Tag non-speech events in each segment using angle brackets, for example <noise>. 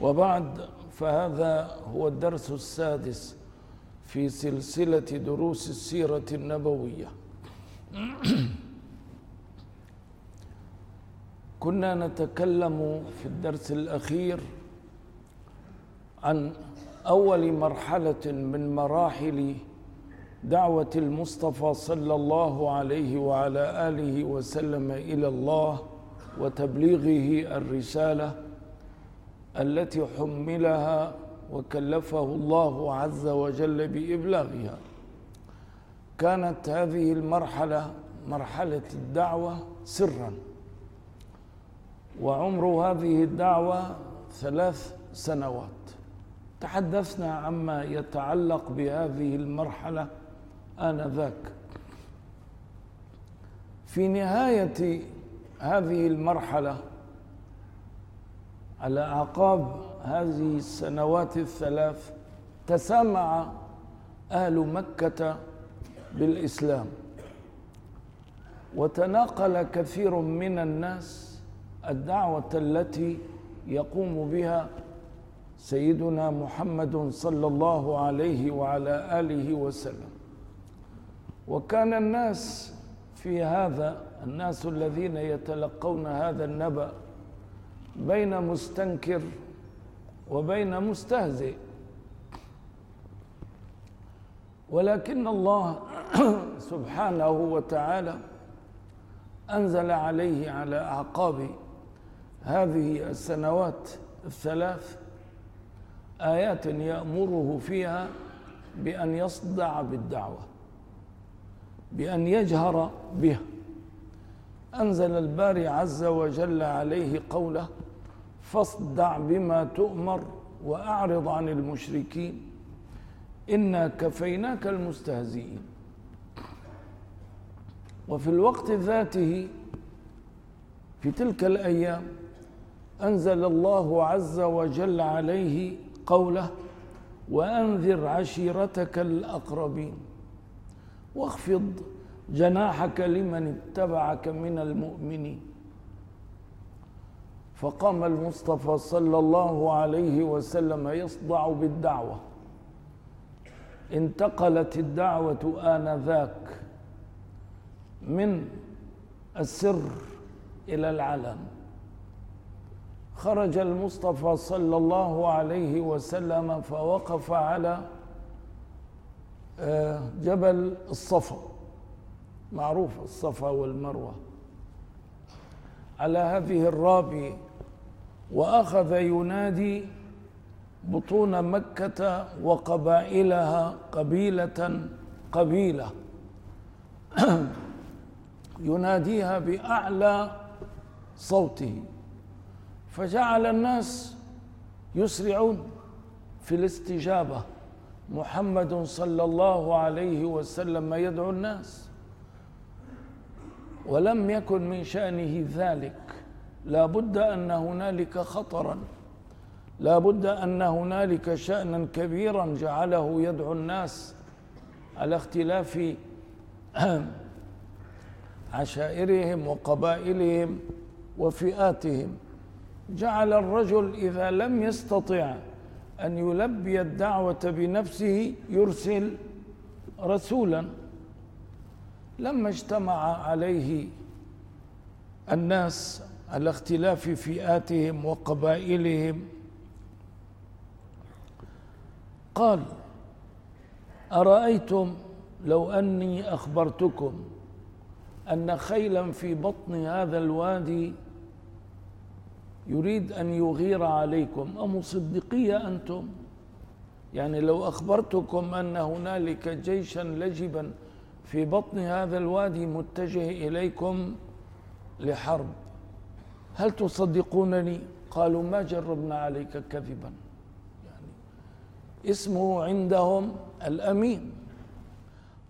وبعد فهذا هو الدرس السادس في سلسلة دروس السيرة النبوية. <clears throat> كنا نتكلم في الدرس الأخير عن أول مرحلة من مراحل دعوة المصطفى صلى الله عليه وعلى آله وسلم إلى الله وتبليغه الرسالة. التي حملها وكلفه الله عز وجل بإبلاغها. كانت هذه المرحلة مرحلة الدعوة سرا. وعمر هذه الدعوة ثلاث سنوات. تحدثنا عما يتعلق بهذه المرحلة آنذاك. في نهاية هذه المرحلة على أعقاب هذه السنوات الثلاث تسامع أهل مكة بالإسلام. وتناقل كثير من الناس الدعوة التي يقوم بها سيدنا محمد صلى الله عليه وعلى آله وسلم. وكان الناس في هذا الناس الذين يتلقون هذا النبأ بين مستنكر وبين مستهزئ. ولكن الله <coughs> سبحانه وتعالى أنزل عليه على أعقاب هذه السنوات الثلاث آيات يأمره فيها بأن يصدع بالدعوة بأن يجهر بها. أنزل الباري عز وجل عليه قوله فاصدع بما تؤمر وأعرض عن المشركين. إنا كفيناك المستهزئين. وفي الوقت ذاته في تلك الأيام أنزل الله عز وجل عليه قوله وأنذر عشيرتك الأقربين. واخفض جناحك لمن اتبعك من المؤمنين. فقام المصطفى صلى الله عليه وسلم يصدع بالدعوة. انتقلت الدعوة آنذاك من السر إلى العلن. خرج المصطفى صلى الله عليه وسلم فوقف على جبل الصفا. معروف الصفا والمروة. على هذه الرابي وأخذ ينادي بطون مكة وقبائلها قبيلة قبيلة. <clears throat> يناديها بأعلى صوته. فجعل الناس يسرعون في الاستجابة. محمد صلى الله عليه وسلم يدعو الناس. ولم يكن من شأنه ذلك. لا بد أن هنالك خطرا. لا بد أن هنالك شأنا كبيرا جعله يدعو الناس على اختلاف <clears throat> عشائرهم وقبائلهم وفئاتهم. جعل الرجل إذا لم يستطع أن يلبي الدعوة بنفسه يرسل رسولا. لما اجتمع عليه الناس على اختلاف فئاتهم وقبائلهم. قال أرأيتم لو أني أخبرتكم أن خيلا في بطن هذا الوادي يريد أن يغير عليكم؟ أمصدقية أنتم؟ يعني لو أخبرتكم أن هنالك جيشا لجبا في بطن هذا الوادي متجه إليكم لحرب. هل تصدقونني؟ قالوا ما جربنا عليك كذبا. يعني اسمه عندهم الأمين.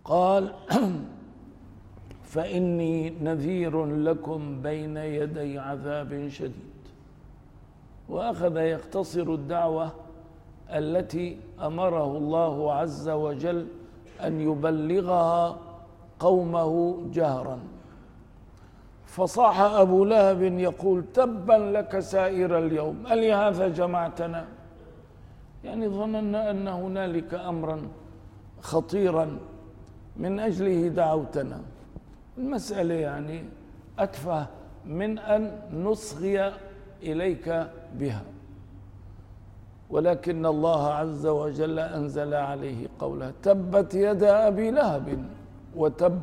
قال <clears throat> فإني نذير لكم بين يدي عذاب شديد. وأخذ يقتصر الدعوة التي أمره الله عز وجل أن يبلغها قومه جهرا. فصاح أبو لهب يقول تبا لك سائر اليوم ألهذا جمعتنا؟ يعني ظننا أن هنالك امرا خطيرا من أجله دعوتنا. المسألة يعني أتفه من أن نصغي إليك بها. ولكن الله عز وجل أنزل عليه قوله تبت يدا أبي لهب وتب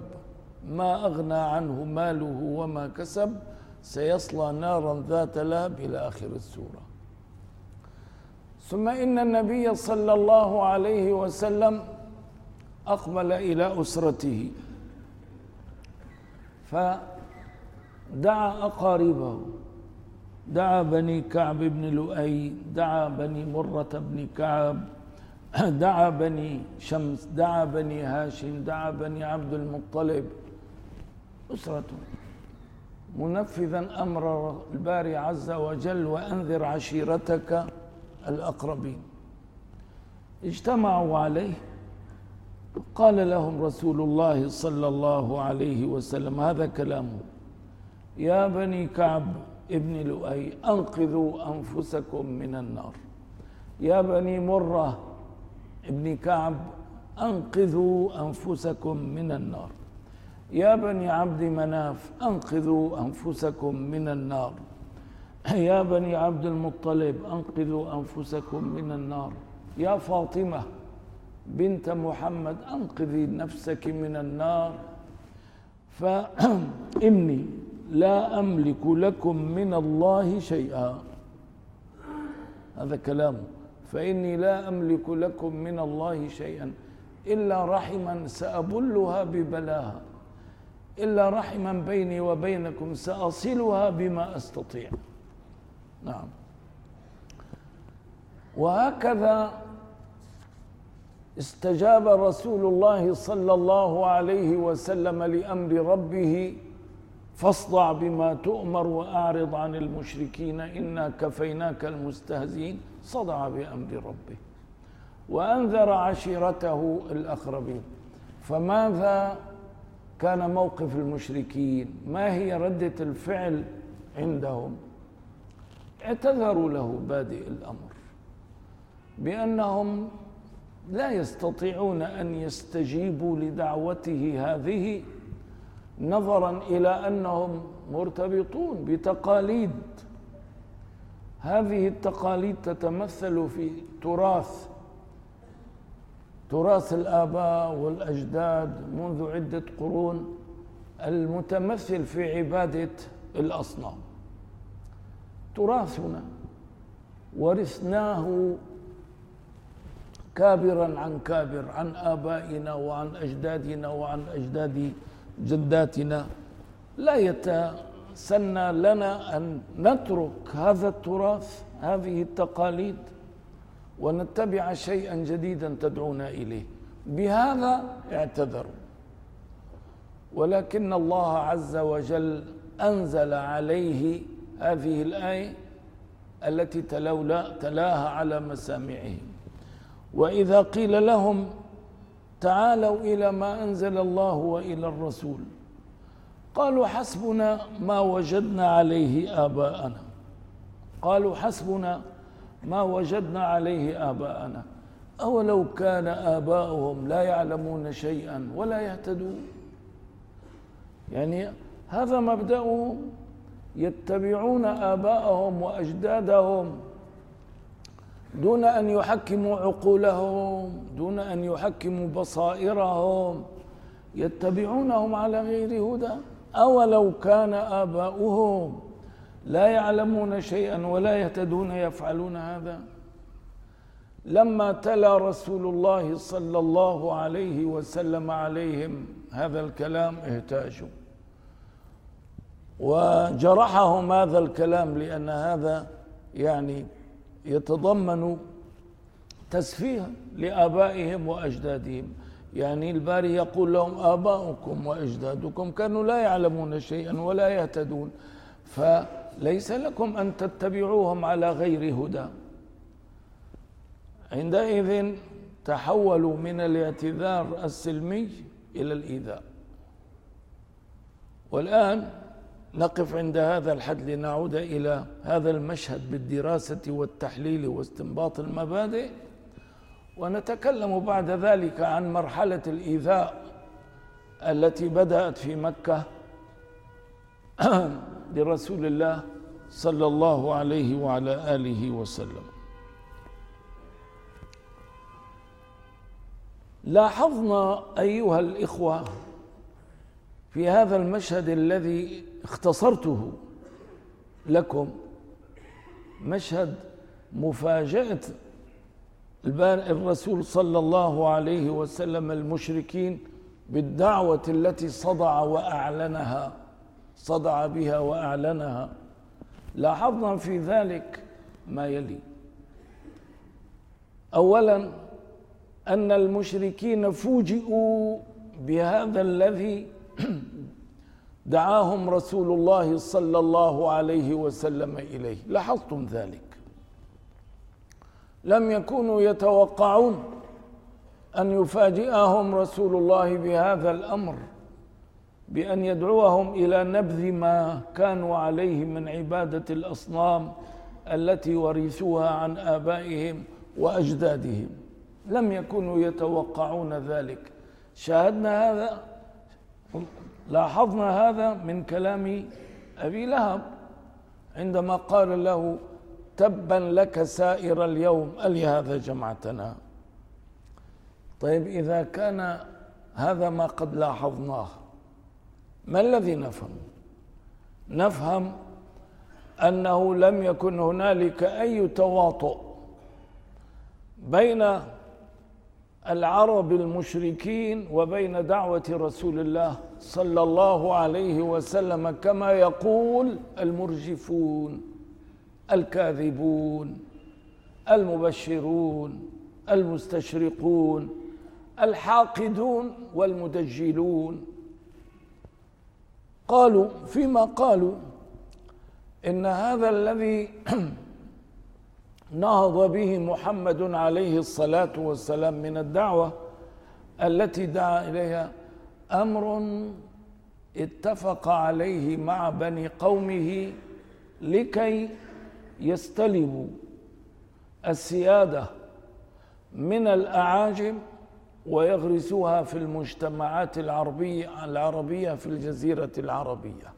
ما أغنى عنه ماله وما كسب سيصلى نارا ذات لهب إلى آخر السورة. ثم إن النبي صلى الله عليه وسلم أقبل إلى أسرته فدعا أقاربه دعا بني كعب بن لؤي دعا بني مرة بن كعب دعا بني شمس دعا بني هاشم دعا بني عبد المطلب أسرة منفذا أمر الباري عز وجل وأنذر عشيرتك الأقربين. اجتمعوا عليه. قال لهم رسول الله صلى الله عليه وسلم هذا كلامه. يا بني كعب ابن لؤي أنقذوا أنفسكم من النار. يا بني مرة ابن كعب أنقذوا أنفسكم من النار. يا بني عبد مناف أنقذوا أنفسكم من النار. <laughs> يا بني عبد المطلب أنقذوا أنفسكم من النار. يا فاطمة بنت محمد أنقذي نفسك من النار. فإني <clears throat> لا أملك لكم من الله شيئا. هذا كلامه فإني لا أملك لكم من الله شيئا. إلا رحما سأبلها ببلاها. إلا رحما بيني وبينكم سأصلها بما أستطيع. نعم. وهكذا استجاب رسول الله صلى الله عليه وسلم لأمر ربه فاصدع بما تؤمر وأعرض عن المشركين إنا كفيناك المستهزئين. صدع بأمر ربه. وأنذر عشيرته الأقربين. فماذا كان موقف المشركين ما هي ردة الفعل عندهم؟ اعتذروا له بادئ الأمر بأنهم لا يستطيعون أن يستجيبوا لدعوته هذه نظرا إلى أنهم مرتبطون بتقاليد. هذه التقاليد تتمثل في تراث تراث الآباء والأجداد منذ عدة قرون المتمثل في عبادة الأصنام. تراثنا ورثناه كابرا عن كابر عن آبائنا وعن أجدادنا وعن أجداد جداتنا. لا يتسنى لنا أن نترك هذا التراث هذه التقاليد ونتبع شيئا جديدا تدعونا إليه. بهذا اعتذروا. ولكن الله عز وجل أنزل عليه هذه الآية التي تلاها على مسامعهم. وإذا قيل لهم تعالوا إلى ما أنزل الله وإلى الرسول قالوا حسبنا ما وجدنا عليه آباءنا. قالوا حسبنا ما وجدنا عليه آباءنا. أولو كان آباؤهم لا يعلمون شيئا ولا يهتدون. يعني هذا مبدأهم. يتبعون آباءهم وأجدادهم دون أن يحكموا عقولهم دون أن يحكموا بصائرهم. يتبعونهم على غير هدى. أولو كان آباؤهم لا يعلمون شيئا ولا يهتدون يفعلون هذا. لما تلا رسول الله صلى الله عليه وسلم عليهم هذا الكلام اهتاجوا وجرحهم هذا الكلام لأن هذا يعني يتضمن تسفيها لآبائهم وأجدادهم. يعني الباري يقول لهم آباؤكم وأجدادكم كانوا لا يعلمون شيئا ولا يهتدون. فليس لكم أن تتبعوهم على غير هدى. عندئذ تحولوا من الاعتذار السلمي إلى الإيذاء. والآن نقف عند هذا الحد لنعود إلى هذا المشهد بالدراسة والتحليل واستنباط المبادئ ونتكلم بعد ذلك عن مرحلة الإيذاء التي بدأت في مكة. <clears throat> لرسول الله صلى الله عليه وعلى آله وسلم. لاحظنا أيها الإخوة في هذا المشهد الذي اختصرته لكم مشهد مفاجأة الرسول صلى الله عليه وسلم المشركين بالدعوة التي صدع وأعلنها صدع بها وأعلنها. لاحظنا في ذلك ما يلي. أولا أن المشركين فوجئوا بهذا الذي <clears throat> دعاهم رسول الله صلى الله عليه وسلم إليه. لاحظتم ذلك. لم يكونوا يتوقعون أن يفاجئهم رسول الله بهذا الأمر. بأن يدعوهم إلى نبذ ما كانوا عليه من عبادة الأصنام التي ورثوها عن آبائهم وأجدادهم. لم يكونوا يتوقعون ذلك. شاهدنا هذا لاحظنا هذا من كلام أبي لهب عندما قال له تبا لك سائر اليوم ألهذا جمعتنا؟ طيب إذا كان هذا ما قد لاحظناه ما الذي نفهم؟ نفهم أنه لم يكن هنالك أي تواطؤ بين العرب المشركين وبين دعوة رسول الله صلى الله عليه وسلم كما يقول المرجفون الكاذبون المبشرون المستشرقون الحاقدون والمدجلون. قالوا فيما قالوا إن هذا الذي <clears throat> نهض به محمد عليه الصلاة والسلام من الدعوة التي دعا إليها أمر اتفق عليه مع بني قومه لكي يستلموا السيادة من الأعاجم ويغرسوها في المجتمعات العربيه العربية في الجزيرة العربية.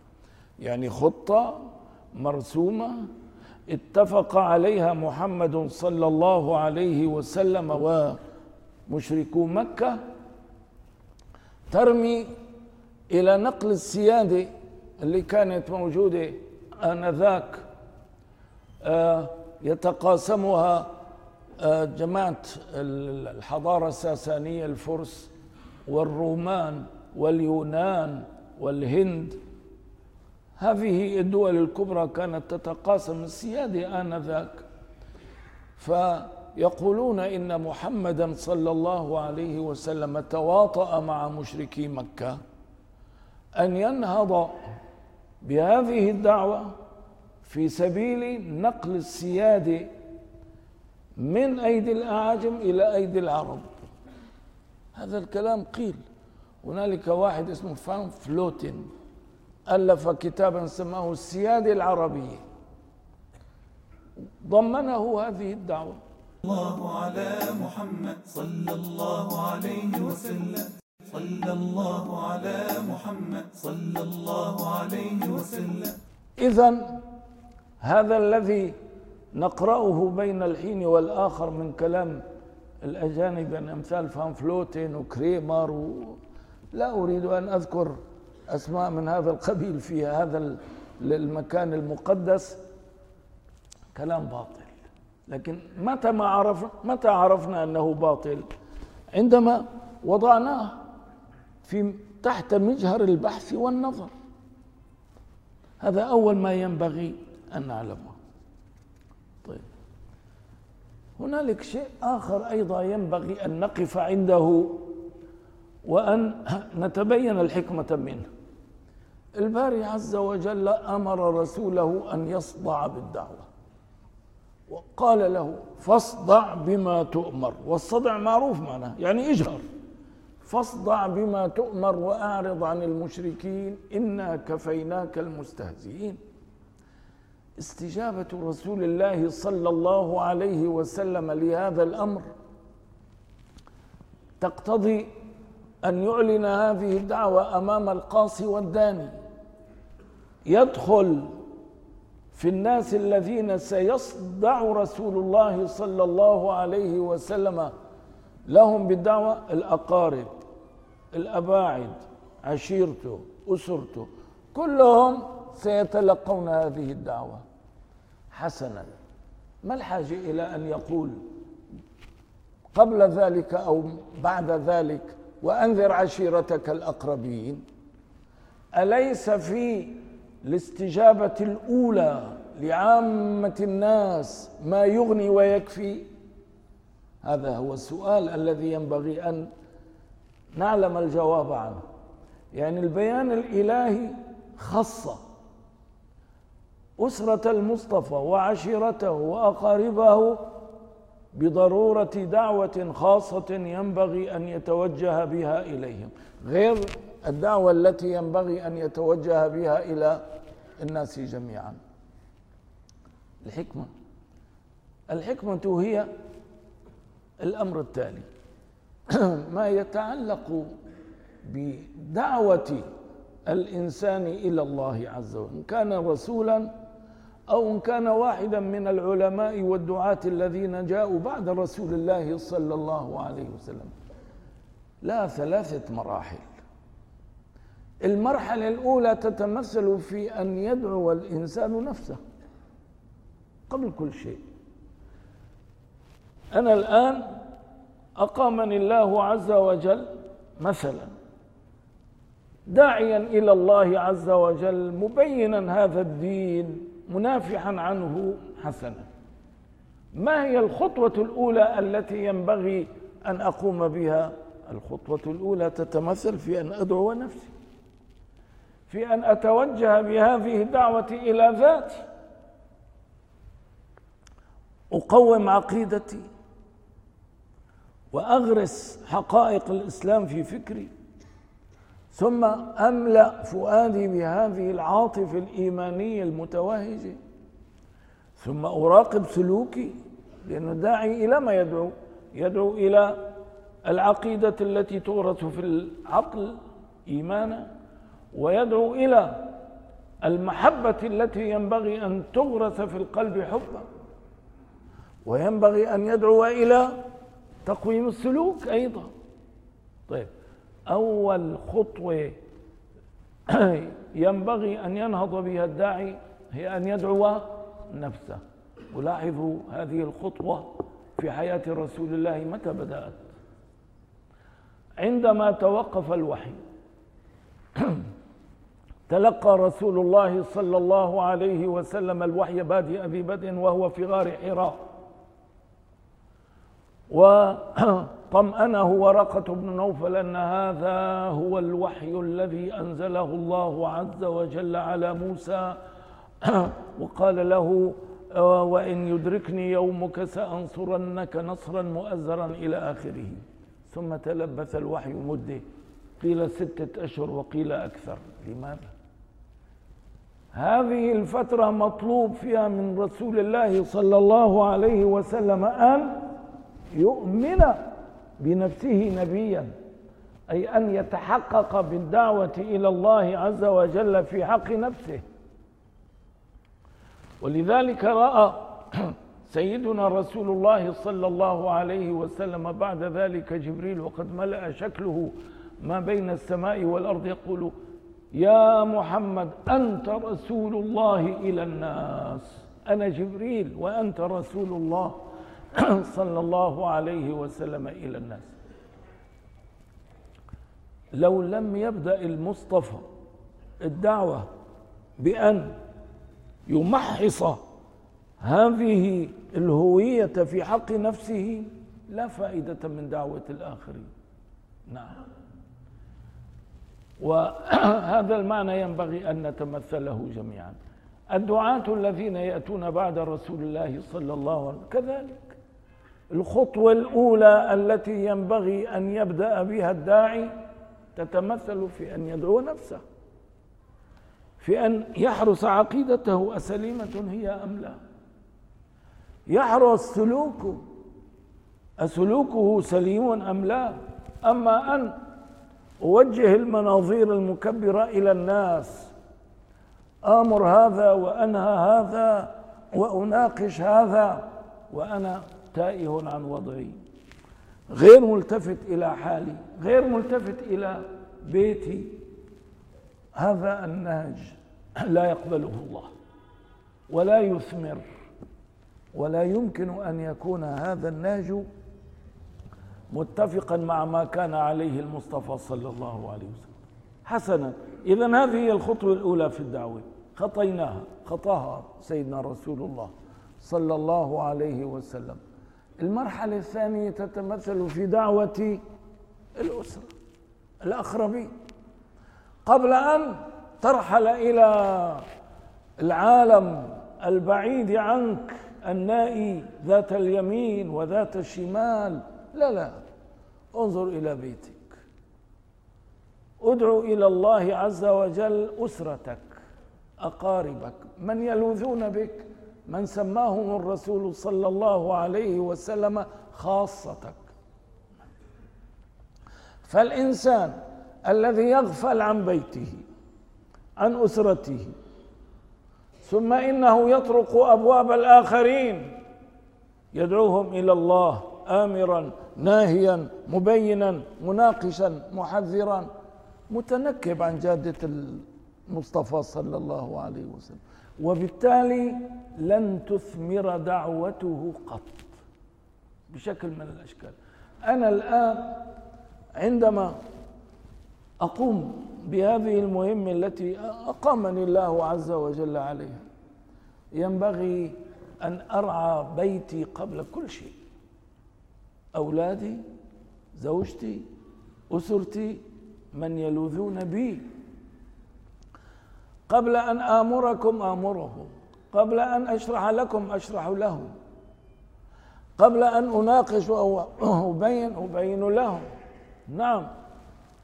يعني خطة مرسومة اتفق عليها محمد صلى الله عليه وسلم ومشركو مكة ترمي إلى نقل السيادة اللي كانت موجودة آنذاك. آه، يتقاسمها جماعة الحضارة الساسانية الفرس والرومان واليونان والهند هذه الدول الكبرى كانت تتقاسم السيادة آنذاك. فيقولون إن محمدا صلى الله عليه وسلم تواطأ مع مشركي مكة أن ينهض بهذه الدعوة في سبيل نقل السيادة من أيدي الأعاجم إلى أيدي العرب. هذا الكلام قيل. هنالك واحد اسمه فان فلوتن ألف كتابا سماه السيادة العربية ضمنه هذه الدعوة. الله على محمد صلى الله عليه وسلم. صلى الله على محمد صلى الله عليه وسلم. إذا هذا الذي نقرأه بين الحين والآخر من كلام الأجانب من أمثال فان فلوتين وكريمر و... لا أريد أن أذكر أسماء من هذا القبيل في هذا المكان المقدس. كلام باطل. لكن متى ما عرف متى عرفنا أنه باطل؟ عندما وضعناه في تحت مجهر البحث والنظر. هذا أول ما ينبغي أن نعلمه طيب هنالك شيء آخر أيضا ينبغي أن نقف عنده وأن نتبين الحكمة منه. الباري عز وجل أمر رسوله أن يصدع بالدعوة. وقال له فاصدع بما تؤمر. والصدع معروف معناه يعني إجهر. فاصدع بما تؤمر وأعرض عن المشركين إنا كفيناك المستهزئين. استجابة رسول الله صلى الله عليه وسلم لهذا الأمر. تقتضي أن يعلن هذه الدعوة أمام القاصي والداني. يدخل في الناس الذين سيصدع رسول الله صلى الله عليه وسلم لهم بالدعوة الأقارب الأباعد عشيرته أسرته كلهم سيتلقون هذه الدعوة. حسنا ما الحاجة إلى أن يقول قبل ذلك أو بعد ذلك وأنذر عشيرتك الأقربين أليس في الاستجابة الأولى لعامة الناس ما يغني ويكفي؟ هذا هو السؤال الذي ينبغي أن نعلم الجواب عنه. يعني البيان الإلهي خص أسرة المصطفى وعشيرته وأقاربه بضرورة دعوة خاصة ينبغي أن يتوجه بها إليهم. غير الدعوة التي ينبغي أن يتوجه بها إلى الناس جميعا. الحكمة. الحكمة هي الأمر التالي. <clears throat> ما يتعلق بدعوة الإنسان إلى الله عز وجل. كان رسولا أو إن كان واحدا من العلماء والدعاة الذين جاءوا بعد رسول الله صلى الله عليه وسلم. لا ثلاثة مراحل. المرحلة الأولى تتمثل في أن يدعو الإنسان نفسه قبل كل شيء. أنا الآن أقامني الله عز وجل مثلا. داعيا إلى الله عز وجل مبينا هذا الدين منافحا عنه حسنا. ما هي الخطوة الأولى التي ينبغي أن أقوم بها؟ الخطوة الأولى تتمثل في أن أدعو نفسي في أن أتوجه بهذه الدعوة إلى ذاتي. أقوم عقيدتي وأغرس حقائق الإسلام في فكري. ثم أملأ فؤادي بهذه العاطفة الإيمانية المتوهجة. ثم أراقب سلوكي لأنه داعي إلى ما يدعو يدعو إلى العقيدة التي تورث في العقل إيمانا ويدعو إلى المحبة التي ينبغي أن تغرس في القلب حبا وينبغي أن يدعو إلى تقويم السلوك أيضا. طيب أول خطوة <clears throat> ينبغي أن ينهض بها الداعي هي أن يدعو نفسه. ولاحظوا هذه الخطوة في حياة رسول الله متى بدأت؟ عندما توقف الوحي. <clears throat> تلقى رسول الله صلى الله عليه وسلم الوحي بادئ ببدء وهو في غار حراء. وطمأنه ورقة بن نوفل أن هذا هو الوحي الذي أنزله الله عز وجل على موسى. <clears throat> وقال له وإن يدركني يومك سأنصرنك نصرا مؤزرا إلى آخره. ثم تلبث الوحي مدة. قيل ستة أشهر وقيل أكثر. لماذا؟ هذه الفترة مطلوب فيها من رسول الله صلى الله عليه وسلم أن يؤمن بنفسه نبيا أي أن يتحقق بالدعوة إلى الله عز وجل في حق نفسه. ولذلك رأى <clears throat> سيدنا رسول الله صلى الله عليه وسلم بعد ذلك جبريل وقد ملأ شكله ما بين السماء والأرض يقول يا محمد أنت رسول الله إلى الناس. أنا جبريل وأنت رسول الله. <coughs> صلى الله عليه وسلم إلى الناس. لو لم يبدأ المصطفى الدعوة بأن يمحص هذه الهوية في حق نفسه لا فائدة من دعوة الآخرين. نعم. وهذا المعنى ينبغي أن نتمثله جميعا. الدعاة الذين يأتون بعد رسول الله صلى الله عليه وسلم كذلك. الخطوة الأولى التي ينبغي أن يبدأ بها الداعي تتمثل في أن يدعو نفسه في أن يحرس عقيدته أسليمة هي أم لا. يحرس سلوكه أسلوكه سليم أم لا؟ أما أن أوجه المناظير المكبرة إلى الناس آمر هذا وأنهى هذا وأناقش هذا وأنا تائه عن وضعي. غير ملتفت إلى حالي غير ملتفت إلى بيتي. هذا النهج لا يقبله الله ولا يثمر ولا يمكن أن يكون هذا النهج متفقا مع ما كان عليه المصطفى صلى الله عليه وسلم. حسنا. إذا هذه هي الخطوة الأولى في الدعوة. خطيناها خطاها سيدنا رسول الله صلى الله عليه وسلم. المرحلة الثانية تتمثل في دعوة الأسرة الأقربين. قبل أن ترحل إلى العالم البعيد عنك النائي ذات اليمين وذات الشمال لا لا انظر إلى بيتك. ادعو إلى الله عز وجل أسرتك أقاربك من يلوذون بك من سماهم الرسول صلى الله عليه وسلم خاصتك. فالإنسان الذي يغفل عن بيته عن أسرته ثم إنه يطرق أبواب الآخرين يدعوهم إلى الله آمرا ناهيا مبينا مناقشا محذرا متنكب عن جادة المصطفى صلى الله عليه وسلم. وبالتالي لن تثمر دعوته قط. بشكل من الأشكال. أنا الآن عندما أقوم بهذه المهمة التي أقامني الله عز وجل عليها ينبغي أن أرعى بيتي قبل كل شيء. أولادي زوجتي أسرتي من يلوذون بي. قبل أن آمركم آمرهم قبل أن أشرح لكم أشرح لهم قبل أن أناقش أو أبين أبين لهم نعم.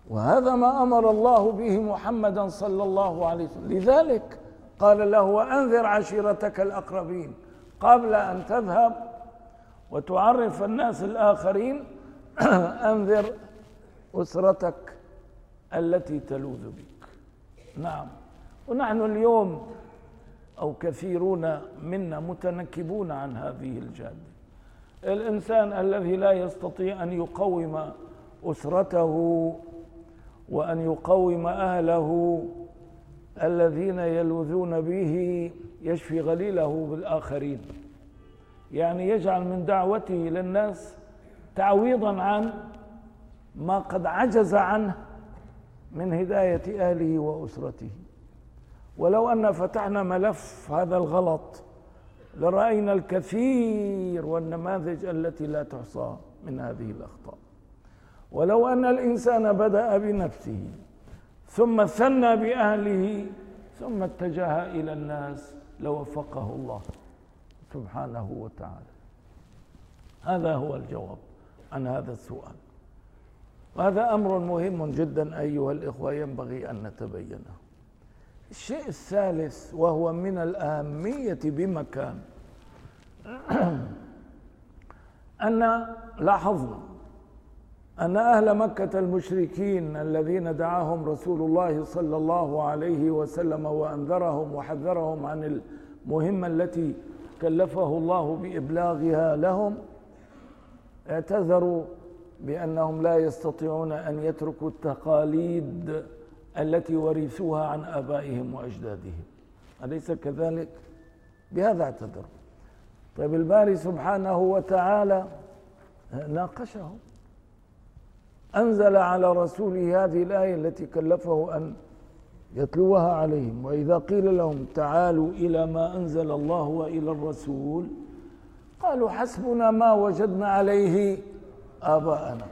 وهذا ما أمر الله به محمدا صلى الله عليه وسلم. لذلك قال له وأنذر عشيرتك الأقربين قبل أن تذهب وتعرف الناس الآخرين. <clears throat> أنذر أسرتك التي تلوذ بك. نعم. ونحن اليوم أو كثيرون منا متنكبون عن هذه الجادة. الإنسان الذي لا يستطيع أن يقوم أسرته وأن يقوم أهله الذين يلوذون به يشفي غليله بالآخرين. يعني يجعل من دعوته للناس تعويضا عن ما قد عجز عنه من هداية أهله وأسرته. ولو أن فتحنا ملف هذا الغلط لرأينا الكثير والنماذج التي لا تحصى من هذه الأخطاء. ولو أن الإنسان بدأ بنفسه ثم ثنى بأهله ثم اتجه إلى الناس لوفقه الله سبحانه وتعالى. هذا هو الجواب عن هذا السؤال. وهذا أمر مهم جدا أيها الإخوة ينبغي أن نتبينه. الشيء الثالث وهو من الأهمية بمكان. <clears throat> ان لاحظنا أن أهل مكة المشركين الذين دعاهم رسول الله صلى الله عليه وسلم وأنذرهم وحذرهم عن المهمة التي كلفه الله بإبلاغها لهم اعتذروا بأنهم لا يستطيعون أن يتركوا التقاليد التي ورثوها عن آبائهم وأجدادهم. أليس كذلك؟ بهذا اعتذروا طيب الباري سبحانه وتعالى ناقشهم أنزل على رسوله هذه الآية التي كلفه أن يتلوها عليهم. وإذا قيل لهم تعالوا إلى ما أنزل الله وإلى الرسول قالوا حسبنا ما وجدنا عليه آباءنا.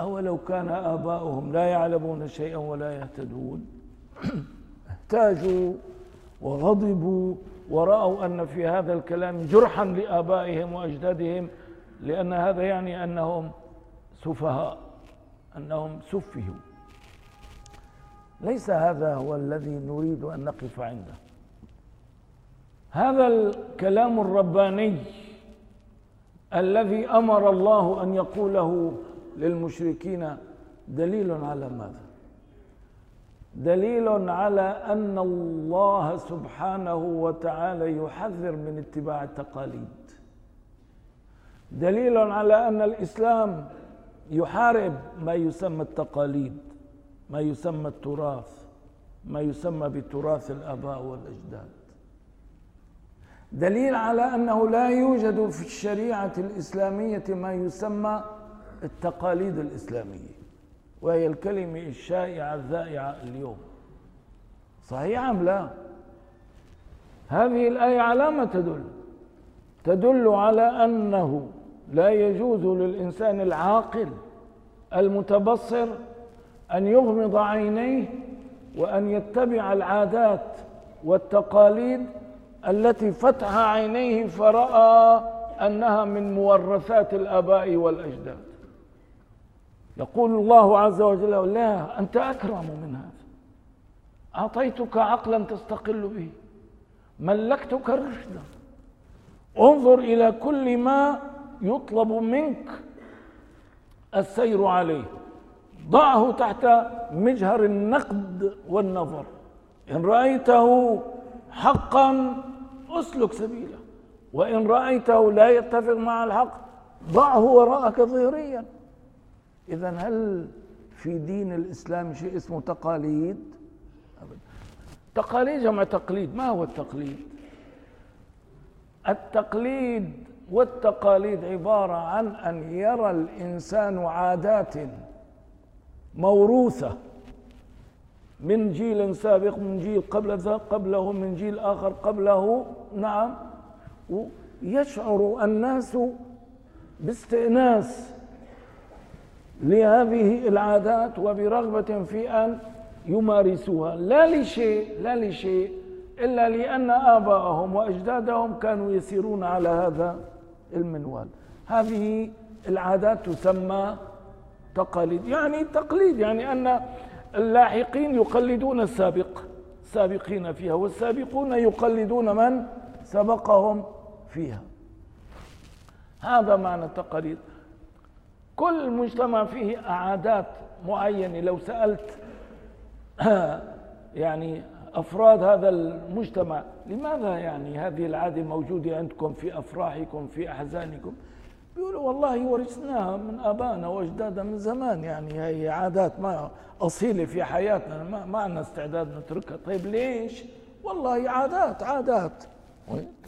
أولو كان آباؤهم لا يعلمون شيئا ولا يهتدون. <clears throat> احتاجوا وغضبوا ورأوا أن في هذا الكلام جرحا لآبائهم وأجدادهم لأن هذا يعني أنهم سفهاء أنهم سفهوا. ليس هذا هو الذي نريد أن نقف عنده. هذا الكلام الرباني الذي أمر الله أن يقوله للمشركين دليل على ماذا؟ دليل على أن الله سبحانه وتعالى يحذر من اتباع التقاليد. دليل على أن الإسلام يحارب ما يسمى التقاليد ما يسمى التراث ما يسمى بتراث الآباء والأجداد. دليل على أنه لا يوجد في الشريعة الإسلامية ما يسمى التقاليد الإسلامية وهي الكلمة الشائعة الذائعة اليوم. صحيح أم لا؟ هذه الآية على ما تدل؟ تدل على أنه لا يجوز للإنسان العاقل المتبصر أن يغمض عينيه وأن يتبع العادات والتقاليد التي فتح عينيه فرأى أنها من مورثات الآباء والأجداد. يقول الله عز وجل لا أنت أكرم من هذا. أعطيتك عقلا تستقل به ملكتك رشدا انظر إلى كل ما يطلب منك السير عليه. ضعه تحت مجهر النقد والنظر. إن رأيته حقا أسلك سبيله. وإن رأيته لا يتفق مع الحق ضعه وراءك ظهريا. إذا هل في دين الإسلام شيء اسمه تقاليد؟ تقاليد جمع تقليد ما هو التقليد؟ التقليد والتقاليد عبارة عن أن يرى الإنسان عادات موروثة. من جيل سابق من جيل قبل ذا قبله من جيل آخر قبله نعم. يشعر الناس باستئناس لهذه العادات وبرغبة في أن يمارسوها. لا لشيء لا لشيء إلا لأن آباءهم وأجدادهم كانوا يسيرون على هذا المنوال. هذه العادات تسمى تقاليد. يعني تقليد يعني أن اللاحقين يقلدون السابق السابقين فيها والسابقون يقلدون من سبقهم فيها. هذا معنى التقاليد. كل مجتمع فيه عادات معينة. لو سألت <clears throat> يعني أفراد هذا المجتمع لماذا يعني هذه العادة موجودة عندكم في أفراحكم في أحزانكم؟ بيقولوا والله ورثناها من آبائنا وأجدادنا من زمان. يعني هي عادات ما أصيلة في حياتنا ما, ما عندنا استعداد نتركها. طيب ليش؟ والله عادات عادات.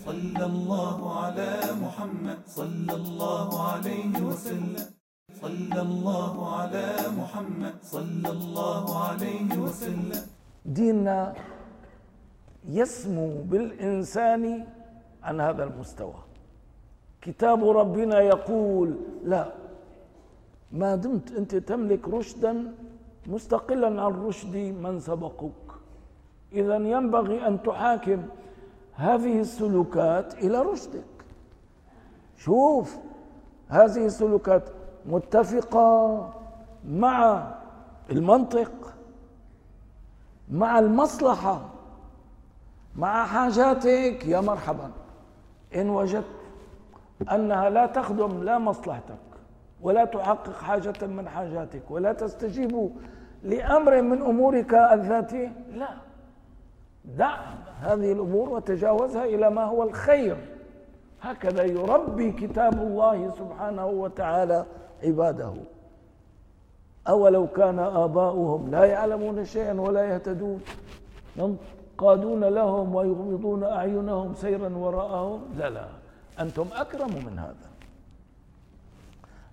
صلى الله على محمد صلى الله عليه وسلم. صلى الله على محمد صلى الله عليه وسلم. ديننا يسمو بالإنسان عن هذا المستوى. كتاب ربنا يقول لا ما دمت أنت تملك رشدا مستقلا عن رشد من سبقك اذا ينبغي أن تحاكم هذه السلوكات إلى رشدك. شوف هذه السلوكات متفقة مع المنطق مع المصلحة مع حاجاتك. يا مرحبا. إن وجدت أنها لا تخدم لا مصلحتك ولا تحقق حاجة من حاجاتك ولا تستجيب لأمر من أمورك الذاتية لا. دع هذه الأمور وتجاوزها إلى ما هو الخير. هكذا يربي كتاب الله سبحانه وتعالى عباده. أولو كان آباؤهم لا يعلمون شيئا ولا يهتدون. ينقادون لهم ويغمضون أعينهم سيرا وراءهم. لا لا أنتم أكرم من هذا.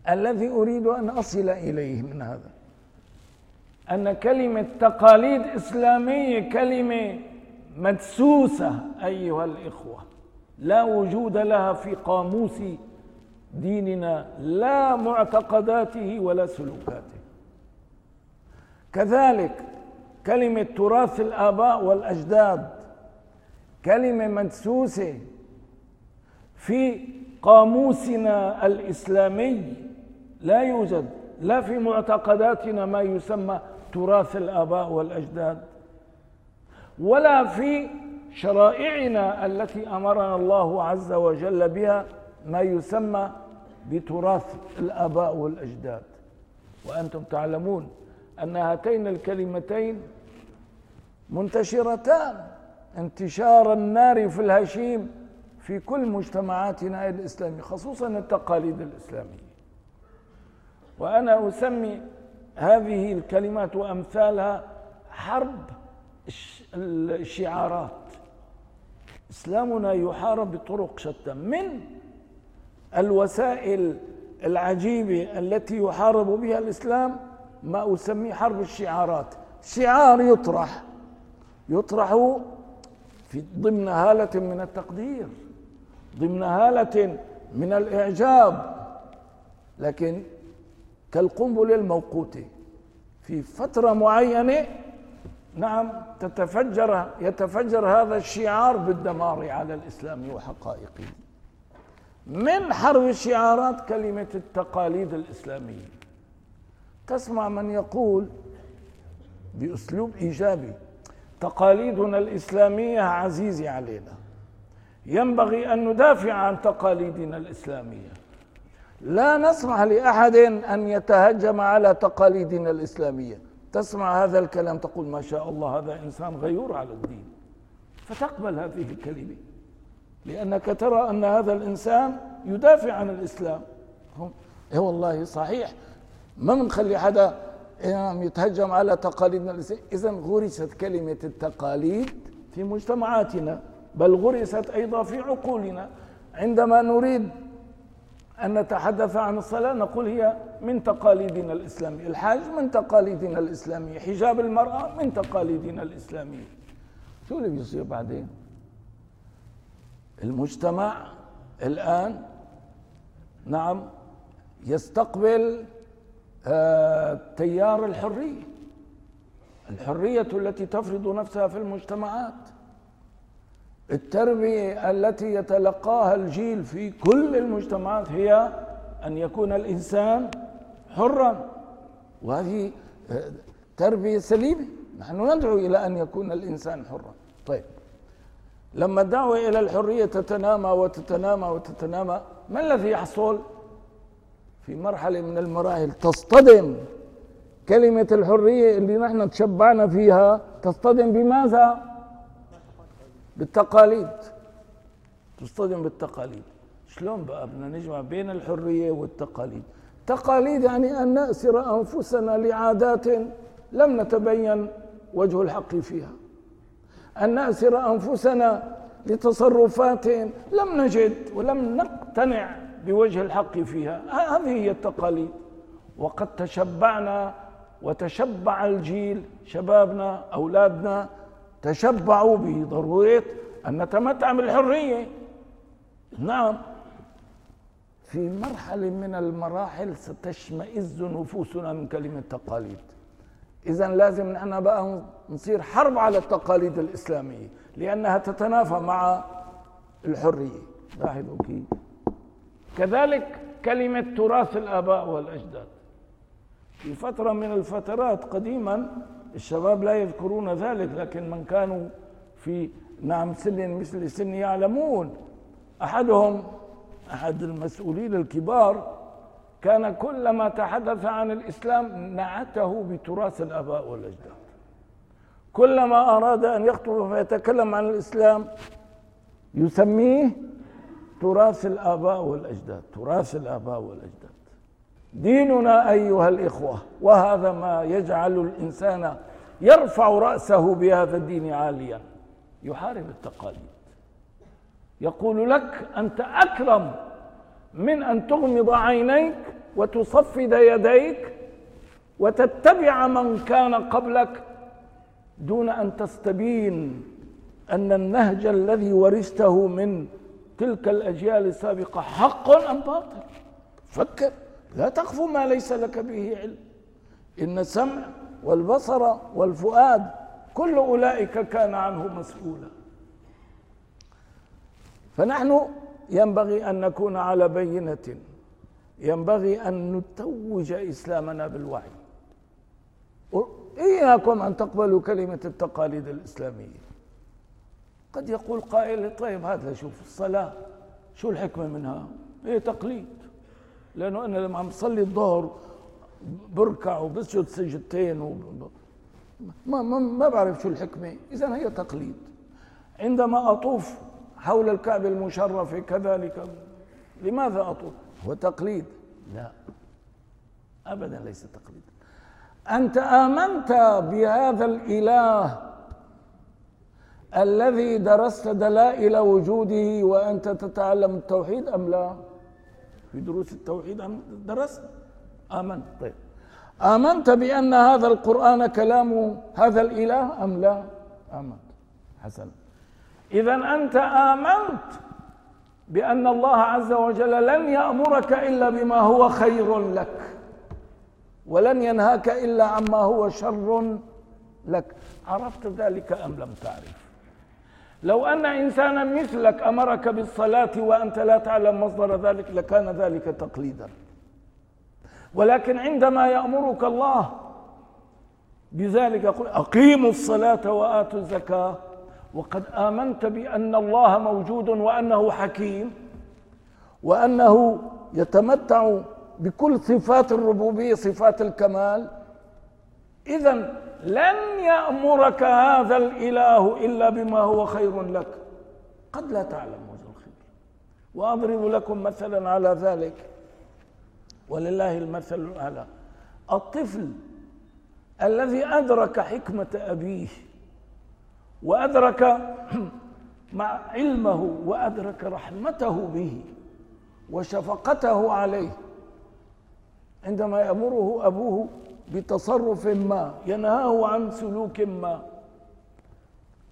الذي أريد أن أصل إليه من هذا. أن كلمة تقاليد إسلامية كلمة مدسوسة أيها الإخوة. لا وجود لها في قاموس ديننا لا معتقداته ولا سلوكاته. كذلك كلمة تراث الآباء والأجداد كلمة مدسوسة في قاموسنا الإسلامي لا يوجد لا في معتقداتنا ما يسمى تراث الآباء والأجداد ولا في شرائعنا التي أمرنا الله عز وجل بها ما يسمى بتراث الآباء والأجداد. وأنتم تعلمون أن هاتين الكلمتين منتشرتان انتشار النار في الهشيم في كل مجتمعاتنا الإسلامية خصوصا التقاليد الإسلامية. وأنا أسمي هذه الكلمات وأمثالها حرب الشعارات. إسلامنا يحارب بطرق شتى. من الوسائل العجيبة التي يحارب بها الإسلام ما أسميه حرب الشعارات. شعار يطرح. يطرح في ضمن هالة من التقدير ضمن هالة من الإعجاب. لكن كالقنبلة الموقوتة في فترة معينة نعم تتفجر يتفجر هذا الشعار بالدمار على الإسلام وحقائقه. من حرب الشعارات كلمة التقاليد الإسلامية. تسمع من يقول بأسلوب إيجابي تقاليدنا الإسلامية عزيزة علينا. ينبغي أن ندافع عن تقاليدنا الإسلامية. لا نسمح لأحد أن يتهجم على تقاليدنا الإسلامية. تسمع هذا الكلام تقول ما شاء الله هذا إنسان غيور على الدين. فتقبل هذه الكلمة. لأنك ترى أن هذا الإنسان يدافع عن الإسلام. إيه والله صحيح. ما بنخلي حدا يتهجم على تقاليدنا الإسلامية إذا غرست كلمة التقاليد في مجتمعاتنا بل غرست أيضا في عقولنا. عندما نريد أن نتحدث عن الصلاة نقول هي من تقاليدنا الإسلامية. الحاج من تقاليدنا الإسلامية. حجاب المرأة من تقاليدنا الإسلامية. شو اللي بيصير بعدين؟ المجتمع الآن نعم يستقبل آه تيار الحرية الحرية التي تفرض نفسها في المجتمعات. التربية التي يتلقاها الجيل في كل المجتمعات هي أن يكون الإنسان حرا. وهذه آه، تربية سليمة. نحن ندعو إلى أن يكون الإنسان حرا. طيب. لما الدعوة إلى الحرية تتنامى وتتنامى وتتنامى ما الذي يحصل؟ في مرحلة من المراحل تصطدم كلمة الحرية اللي نحن تشبعنا فيها تصطدم بماذا؟ بالتقاليد. تصطدم بالتقاليد. شلون بقى بدنا نجمع بين الحرية والتقاليد؟ تقاليد يعني أن نأسر أنفسنا لعادات لم نتبين وجه الحق فيها. أن نأسر أنفسنا لتصرفات لم نجد ولم نقتنع بوجه الحق فيها. هذه هي التقاليد. وقد تشبعنا وتشبع الجيل شبابنا أولادنا تشبعوا بضرورة أن نتمتع بالحرية. نعم. في مرحلة من المراحل ستشمئز نفوسنا من كلمة تقاليد. إذا لازم نحن بقى نصير حرب على التقاليد الإسلامية لأنها تتنافى مع الحرية. لاحظوا كذلك كلمة تراث الآباء والأجداد. في فترة من الفترات قديما الشباب لا يذكرون ذلك لكن من كانوا في نعم سن مثل سن يعلمون أحدهم أحد المسؤولين الكبار كان كلما تحدث عن الإسلام نعته بتراث الآباء والأجداد. كلما أراد أن يخطب فيتكلم عن الإسلام يسميه تراث الآباء والأجداد تراث الآباء والأجداد. ديننا أيها الإخوة وهذا ما يجعل الإنسان يرفع رأسه بهذا الدين عاليا. يحارب التقاليد. يقول لك أنت أكرم من أن تغمض عينيك وتصفد يديك وتتبع من كان قبلك دون أن تستبين أن النهج الذي ورثته من تلك الأجيال السابقة حق أم باطل. فكر لا تخف ما ليس لك به علم. إن السمع والبصر والفؤاد كل أولئك كان عنه مسؤولا. فنحن ينبغي أن نكون على بينة. ينبغي أن نتوج إسلامنا بالوعي إياكم أن تقبلوا كلمة التقاليد الإسلامية. قد يقول قائل طيب هذا شوف الصلاة شو الحكمة منها؟ هي تقليد. لأنه أنا لما عم صلي الظهر بركع وبسجد سجدتين و... ما, ما, ما بعرف شو الحكمة. إذا هي تقليد. عندما أطوف حول الكعبة المشرفة كذلك. لماذا أطوف هو تقليد. لا أبدا ليس تقليد. أنت آمنت بهذا الإله الذي درست دلائل وجوده وأنت تتعلم التوحيد أم لا؟ في دروس التوحيد أم درست؟ آمنت. طيب. آمنت بأن هذا القرآن كلام هذا الإله أم لا؟ آمنت. حسن. إذا أنت آمنت بأن الله عز وجل لن يأمرك إلا بما هو خير لك ولن ينهاك إلا عما هو شر لك. عرفت ذلك أم لم تعرف؟ لو أن إنسانا مثلك أمرك بالصلاة وأنت لا تعلم مصدر ذلك لكان ذلك تقليدا. ولكن عندما يأمرك الله بذلك يقول أقيموا الصلاة وآتوا الزكاة. وقد آمنت بأن الله موجود وأنه حكيم وأنه يتمتع بكل صفات الربوبية صفات الكمال. إذا لن يأمرك هذا الإله إلا بما هو خير لك. قد لا تعلم وجه الخير. وأضرب لكم مثلا على ذلك. ولله المثل الأعلى. الطفل الذي أدرك حكمة أبيه وأدرك <clears throat> مع علمه وأدرك رحمته به وشفقته عليه. عندما يأمره أبوه بتصرف ما ينهاه عن سلوك ما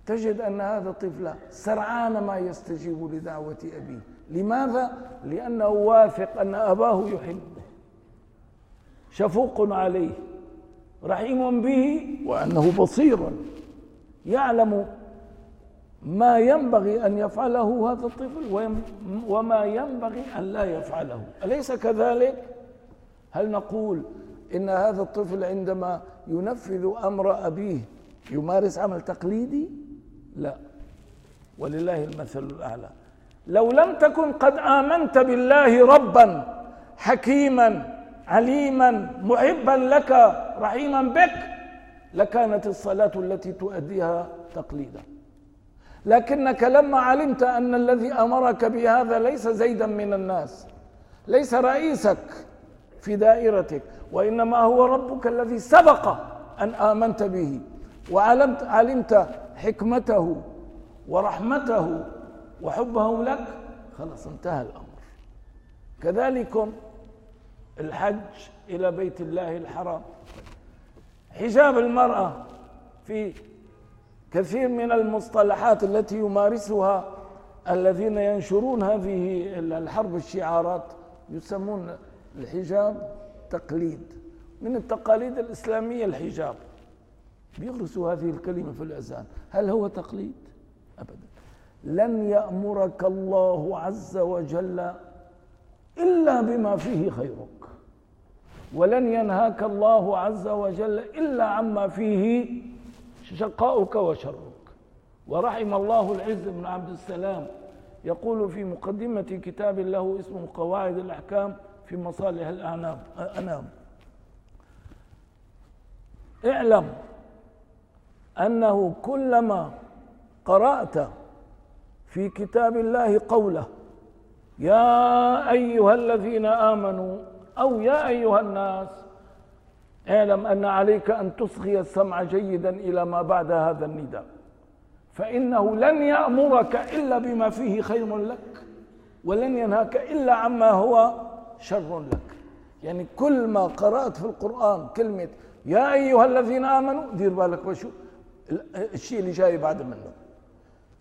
تجد أن هذا الطفل سرعان ما يستجيب لدعوة أبيه. لماذا؟ لأنه واثق أن أباه يحبه. شفوق عليه رحيم به وأنه بصير. يعلم ما ينبغي أن يفعله هذا الطفل وما ينبغي أن لا يفعله. أليس كذلك؟ هل نقول إن هذا الطفل عندما ينفذ أمر أبيه يمارس عمل تقليدي؟ لا. ولله المثل الأعلى. لو لم تكن قد آمنت بالله ربا حكيما عليما محبا لك رحيما بك لكانت الصلاة التي تؤديها تقليدا. لكنك لما علمت أن الذي أمرك بهذا ليس زيدا من الناس ليس رئيسك في دائرتك وإنما هو ربك الذي سبق أن آمنت به وعلمت علمت حكمته ورحمته وحبه لك خلاص انتهى الأمر. كذلكم الحج إلى بيت الله الحرام. حجاب المرأة في كثير من المصطلحات التي يمارسها الذين ينشرون هذه الحرب الشعارات يسمون الحجاب تقليد. من التقاليد الإسلامية الحجاب. بيغرسوا هذه الكلمة في الأذان. هل هو تقليد؟ أبدا. لن يأمرك الله عز وجل إلا بما فيه خيرك ولن ينهاك الله عز وجل إلا عما فيه شقاؤك وشرك. ورحم الله العز بن عبد السلام. يقول في مقدمة كتاب له اسمه قواعد الأحكام في مصالح الأعنام أنام اعلم أنه كلما قرأت في كتاب الله قوله يا أيها الذين آمنوا أو يا أيها الناس اعلم أن عليك أن تصغي السمع جيدا إلى ما بعد هذا النداء فإنه لن يأمرك إلا بما فيه خير لك ولن ينهاك إلا عما هو شر لك. يعني كل ما قرأت في القرآن كلمة يا أيها الذين آمنوا دير بالك وشو الشيء اللي جاي بعد منه.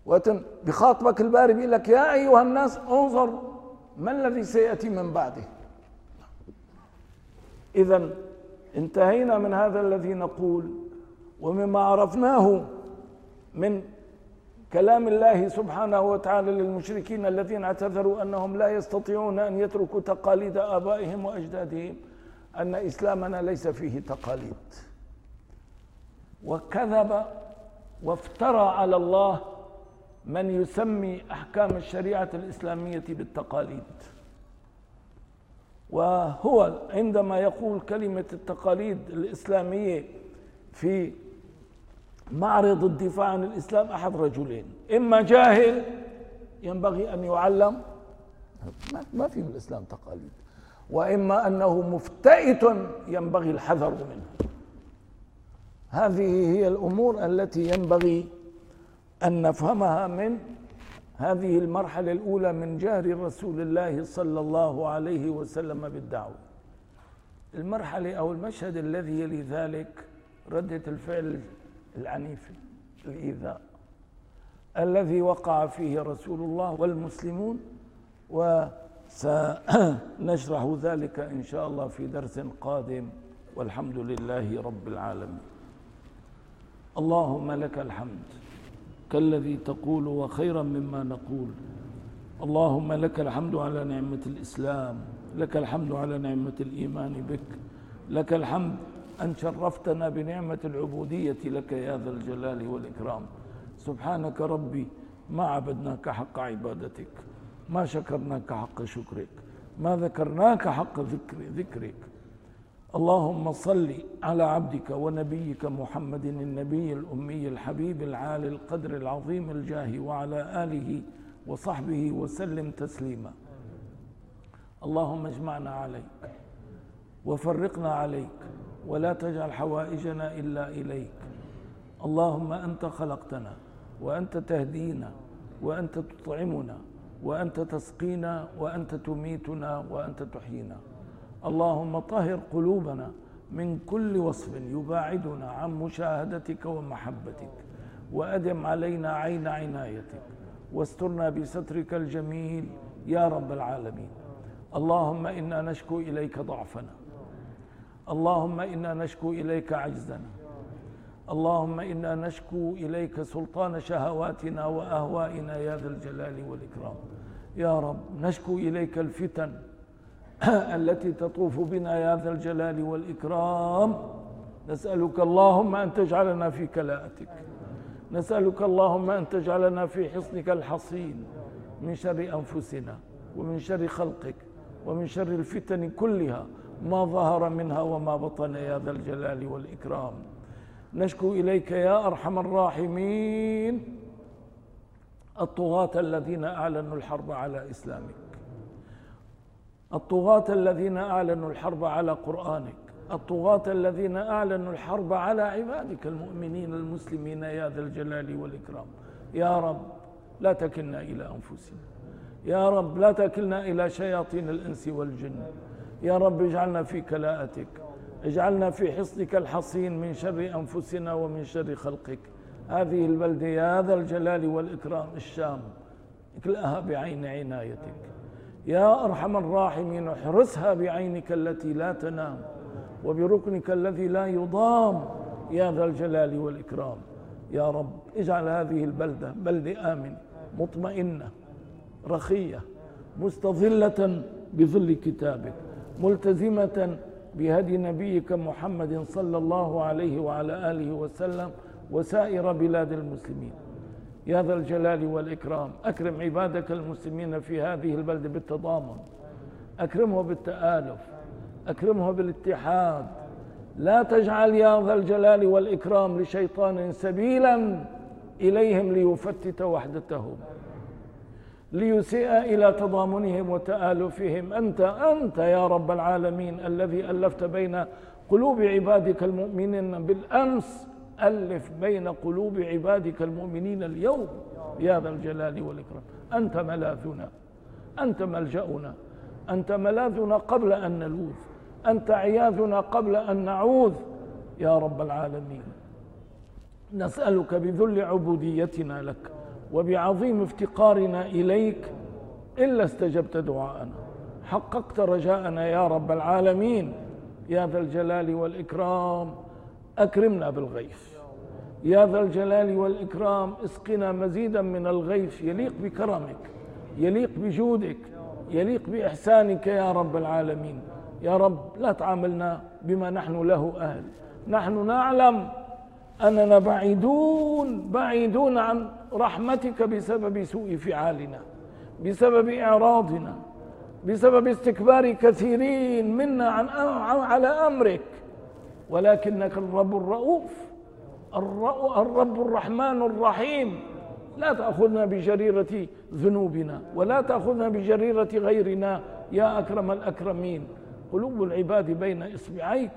وقت بخاطبك الباري بيقول لك يا أيها الناس انظر ما الذي سيأتي من بعده. إذا انتهينا من هذا الذي نقول ومما عرفناه من كلام الله سبحانه وتعالى للمشركين الذين اعتذروا أنهم لا يستطيعون أن يتركوا تقاليد آبائهم وأجدادهم أن إسلامنا ليس فيه تقاليد. وكذب وافترى على الله من يسمي أحكام الشريعة الإسلامية بالتقاليد. وهو عندما يقول كلمة التقاليد الإسلامية في معرض الدفاع عن الإسلام أحد رجلين. إما جاهل ينبغي أن يعلم ما في من الإسلام تقاليد. وإما أنه مفتئت ينبغي الحذر منه. هذه هي الأمور التي ينبغي أن نفهمها من هذه المرحلة الأولى من جهر رسول الله صلى الله عليه وسلم بالدعوة. المرحلة أو المشهد الذي يلي ذلك ردة الفعل العنيف الإيذاء الذي وقع فيه رسول الله والمسلمون وسنشرح ذلك إن شاء الله في درس قادم. والحمد لله رب العالمين. اللهم لك الحمد. كالذي تقول وخيرا مما نقول. اللهم لك الحمد على نعمة الإسلام لك الحمد على نعمة الإيمان بك لك الحمد أن شرفتنا بنعمة العبودية لك يا ذا الجلال والإكرام. سبحانك ربي ما عبدناك حق عبادتك ما شكرناك حق شكرك ما ذكرناك حق ذكر ذكرك. اللهم صل على عبدك ونبيك محمد النبي الأمي الحبيب العالي القدر العظيم الجاه وعلى آله وصحبه وسلم تسليما. اللهم اجمعنا عليك وفرقنا عليك ولا تجعل حوائجنا إلا إليك. اللهم أنت خلقتنا وأنت تهدينا وأنت تطعمنا وأنت تسقينا وأنت تميتنا وأنت تحيينا. اللهم طهر قلوبنا من كل وصف يباعدنا عن مشاهدتك ومحبتك وأدم علينا عين عنايتك واسترنا بسترك الجميل يا رب العالمين. اللهم إنا نشكو إليك ضعفنا اللهم إنا نشكو إليك عجزنا اللهم إنا نشكو إليك سلطان شهواتنا وأهوائنا يا ذا الجلال والإكرام. يا رب نشكو إليك الفتن <coughs> التي تطوف بنا يا ذا الجلال والإكرام. نسألك اللهم أن تجعلنا في كلاءتك نسألك اللهم أن تجعلنا في حصنك الحصين من شر أنفسنا ومن شر خلقك ومن شر الفتن كلها ما ظهر منها وما بطن يا ذا الجلال والإكرام. نشكو إليك يا أرحم الراحمين. الطغاة الذين أعلنوا الحرب على إسلامك. الطغاة الذين أعلنوا الحرب على قرآنك. الطغاة الذين أعلنوا الحرب على عبادك المؤمنين المسلمين يا ذا الجلال والإكرام. يا رب لا تكلنا إلى أنفسنا. يا رب لا تكلنا إلى شياطين الإنس والجن. يا رب اجعلنا في كلاءتك. اجعلنا في حصنك الحصين من شر أنفسنا ومن شر خلقك. هذه البلدة يا ذا الجلال والإكرام الشام اكلأها بعين عنايتك. يا أرحم الراحمين احرسها بعينك التي لا تنام وبركنك الذي لا يضام يا ذا الجلال والإكرام. يا رب اجعل هذه البلدة بلدة آمن مطمئنة رخية مستظلة بظل كتابك ملتزمة بهدي نبيك محمد صلى الله عليه وعلى آله وسلم وسائر بلاد المسلمين. يا ذا الجلال والإكرام أكرم عبادك المسلمين في هذه البلد بالتضامن أكرمه بالتآلف أكرمه بالاتحاد. لا تجعل يا ذا الجلال والإكرام لشيطان سبيلا إليهم ليفتت وحدتهم ليسيء إلى تضامنهم وتآلفهم. أنت أنت يا رب العالمين الذي ألفت بين قلوب عبادك المؤمنين بالأمس ألف بين قلوب عبادك المؤمنين اليوم. يا ذا الجلال والإكرام. أنت ملاذنا. أنت ملجأنا. أنت ملاذنا قبل أن نلوذ. أنت عياذنا قبل أن نعوذ. يا رب العالمين. نسألك بذل عبوديتنا لك وبعظيم افتقارنا إليك. إلا استجبت دعاءنا. حققت رجاءنا يا رب العالمين. يا ذا الجلال والإكرام. أكرمنا بالغيث. يا ذا الجلال والإكرام اسقنا مزيدا من الغيث. يليق بكرمك يليق بجودك يليق بإحسانك يا رب العالمين. يا رب لا تعاملنا بما نحن له أهل. نحن نعلم أننا بعيدون بعيدون عن رحمتك بسبب سوء فعالنا بسبب إعراضنا بسبب استكبار كثيرين منا عن على أمرك. ولكنك الرب الرؤوف. الرب الرحمن الرحيم. لا تأخذنا بجريرة ذنوبنا ولا تأخذنا بجريرة غيرنا يا أكرم الأكرمين. قلوب العباد بين إصبعيك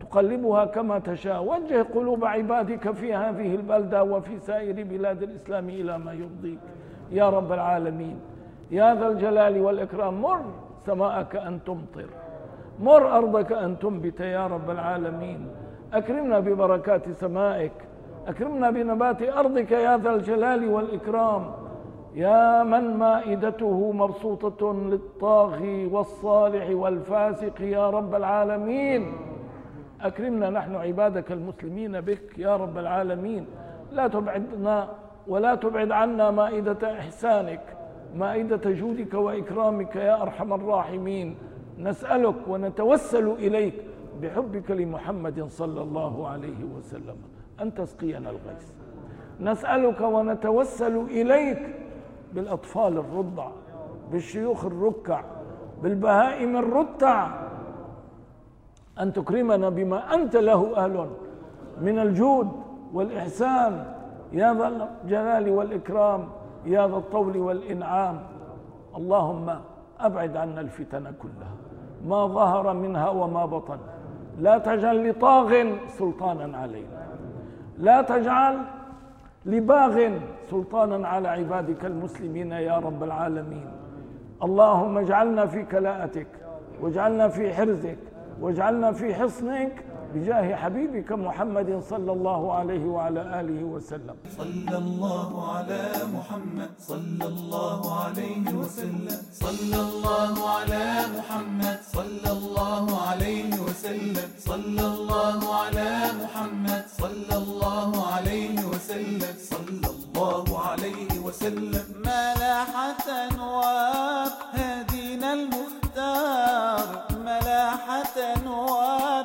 تقلبها كما تشاء. وجه قلوب عبادك في هذه البلدة وفي سائر بلاد الإسلام إلى ما يرضيك. يا رب العالمين. يا ذا الجلال والإكرام مر سماءك أن تمطر. مر أرضك أن تنبت يا رب العالمين. أكرمنا ببركات سمائك. أكرمنا بنبات أرضك يا ذا الجلال والإكرام. يا من مائدته مبسوطة للطاغي والصالح والفاسق يا رب العالمين. أكرمنا نحن عبادك المسلمين بك يا رب العالمين. لا تبعدنا ولا تبعد عنا مائدة إحسانك. مائدة جودك وإكرامك يا أرحم الراحمين. نسألك ونتوسل إليك بحبك لمحمد صلى الله عليه وسلم. أن تسقينا الغيث. نسألك ونتوسل إليك بالأطفال الرضع بالشيوخ الركع بالبهائم الرتع. أن تكرمنا بما أنت له أهل من الجود والإحسان. يا ذا الجلال والإكرام يا ذا الطول والإنعام. اللهم أبعد عنا الفتن كلها. ما ظهر منها وما بطن. لا تجعل لطاغ سلطانا علينا لا تجعل لباغ سلطانا على عبادك المسلمين يا رب العالمين. اللهم اجعلنا في كلاءتك واجعلنا في حرزك واجعلنا في حصنك بجاه حبيبك محمد صلى الله عليه وعلى آله وسلم. صلى الله على محمد صلى الله عليه وسلم. صلى الله على محمد صلى الله عليه وسلم. صلى الله على محمد صلى الله عليه وسلم. صلى الله عليه وسلم. ملاحة أنوار هدينا المختار. ملاحة أنوار